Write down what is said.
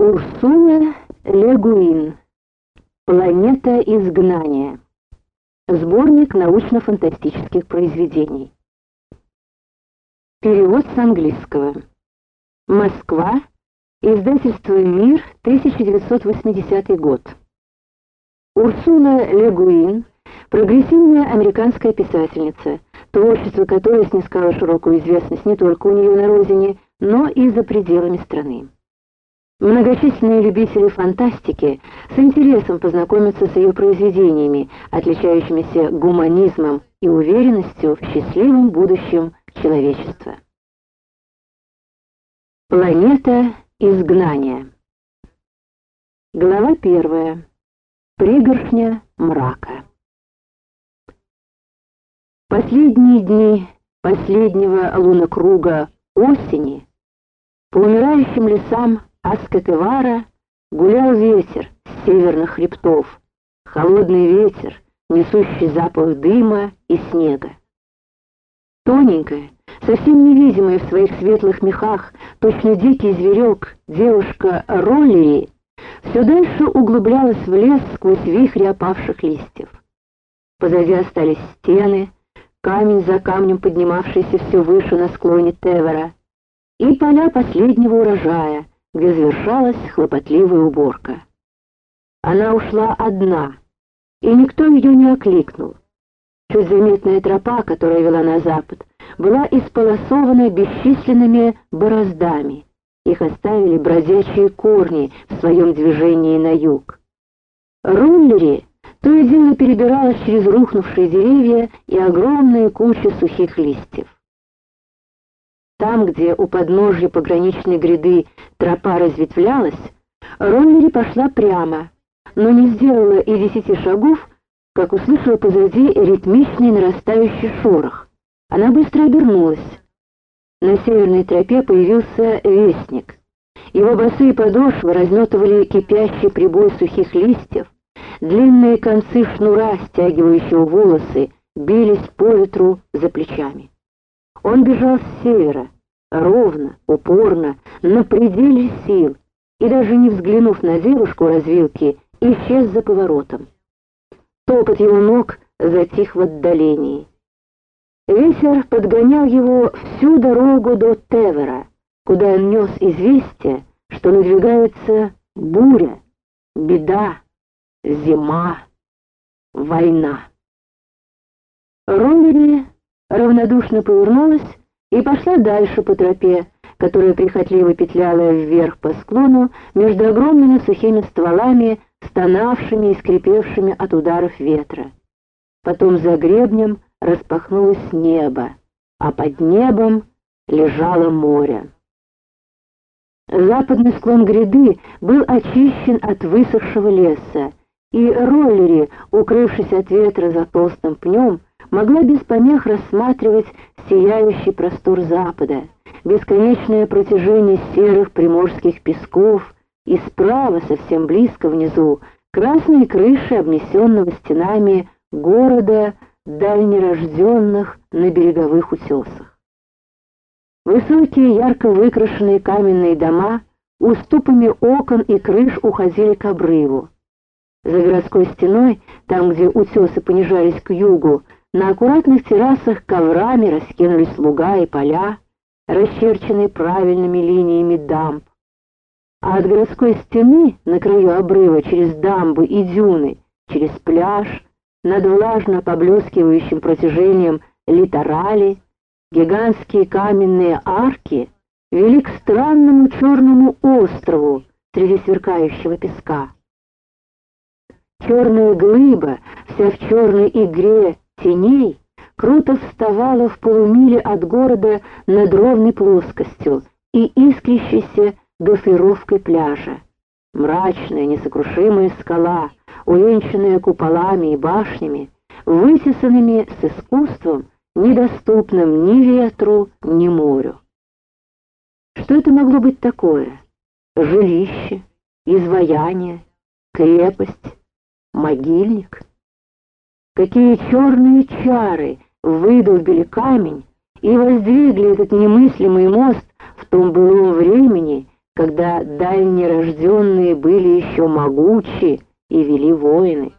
Урсула Легуин. Планета изгнания. Сборник научно-фантастических произведений. Перевод с английского. Москва. Издательство «Мир», 1980 год. Урсула Легуин – прогрессивная американская писательница, творчество которой снискало широкую известность не только у нее на родине, но и за пределами страны. Многочисленные любители фантастики с интересом познакомятся с ее произведениями, отличающимися гуманизмом и уверенностью в счастливом будущем человечества. Планета изгнания. Глава первая. Пригоршня мрака. Последние дни последнего лунокруга осени по умирающим лесам Аскотевара гулял ветер с северных хребтов, холодный ветер, несущий запах дыма и снега. Тоненькая, совсем невидимая в своих светлых мехах, точно дикий зверек, девушка Ролли все дальше углублялась в лес сквозь вихри опавших листьев. Позади остались стены, камень за камнем поднимавшийся все выше на склоне Тевера, и поля последнего урожая — где завершалась хлопотливая уборка. Она ушла одна, и никто ее не окликнул. Чуть заметная тропа, которая вела на запад, была исполосована бесчисленными бороздами. Их оставили бродячие корни в своем движении на юг. Руллери то и дело перебиралась через рухнувшие деревья и огромные кучи сухих листьев. Там, где у подножья пограничной гряды тропа разветвлялась, Роннери пошла прямо, но не сделала и десяти шагов, как услышала позади ритмичный нарастающий шорох. Она быстро обернулась. На северной тропе появился вестник. Его босые подошвы разметывали кипящий прибой сухих листьев, длинные концы шнура, стягивающего волосы, бились по ветру за плечами. Он бежал с севера, ровно, упорно, на пределе сил, и даже не взглянув на девушку развилки, исчез за поворотом. Топот его ног затих в отдалении. Ветер подгонял его всю дорогу до Тевера, куда он нес известие, что надвигается буря, беда, зима, война. Равнодушно повернулась и пошла дальше по тропе, которая прихотливо петляла вверх по склону между огромными сухими стволами, стонавшими и скрипевшими от ударов ветра. Потом за гребнем распахнулось небо, а под небом лежало море. Западный склон гряды был очищен от высохшего леса, и роллери, укрывшись от ветра за толстым пнем, могла без помех рассматривать сияющий простор запада, бесконечное протяжение серых приморских песков и справа, совсем близко внизу, красные крыши обнесенного стенами города дальнерожденных на береговых утесах. Высокие, ярко выкрашенные каменные дома уступами окон и крыш уходили к обрыву. За городской стеной, там, где утесы понижались к югу, на аккуратных террасах коврами раскинулись луга и поля, расчерченные правильными линиями дамб. А от городской стены на краю обрыва через дамбы и дюны, через пляж, над влажно поблескивающим протяжением литорали, гигантские каменные арки вели к странному черному острову среди сверкающего песка. Черная глыба, вся в черной игре теней, круто вставала в полумиле от города над ровной плоскостью и искрящейся гофрировкой пляжа. Мрачная, несокрушимая скала, увенчанная куполами и башнями, вытесанными с искусством, недоступным ни ветру, ни морю. Что это могло быть такое? Жилище, изваяние, крепость, могильник. Какие черные чары выдолбили камень и воздвигли этот немыслимый мост в том былом времени, когда дальнерожденные были еще могучи и вели войны.